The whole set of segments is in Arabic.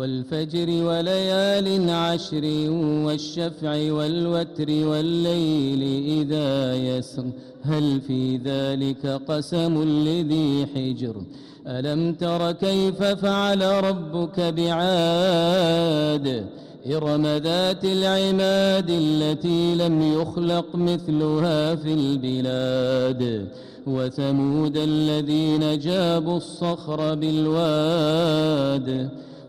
والفجر وليال عشر والشفع والوتر والليل إذا يسر. هل في ذلك قسم لذي حجر؟ ألم تر كيف فعل ربك بعاد؟ إرم ذات العماد التي لم يخلق مثلها في البلاد. وثمود الذين جابوا الصخر بالواد.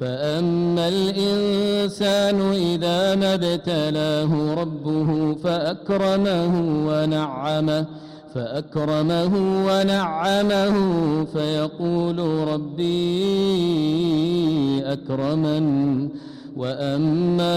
فأما الإنسان إذا ما ابتلاه ربه فأكرمه ونعمه فأكرمه ونعمه فيقول ربي أكرمن وأما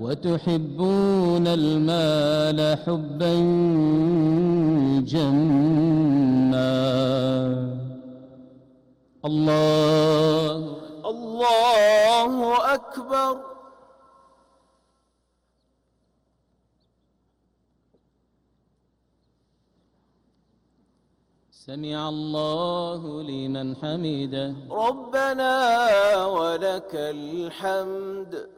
وتحبون المال حبا جما. الله الله أكبر. سمع الله لمن حمده. ربنا ولك الحمد.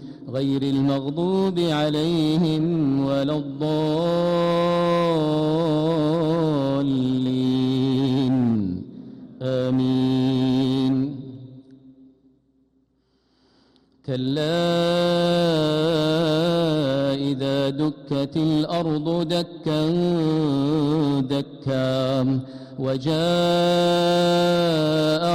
غير المغضوب عليهم ولا الضالين. آمين. كلا إذا دكت الأرض دكا دكا وجاء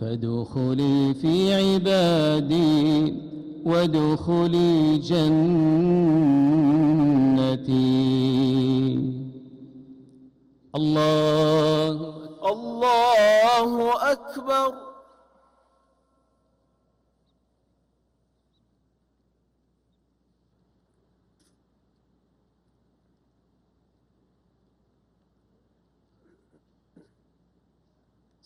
فادخلي في عبادي وادخلي جنتي. الله الله أكبر.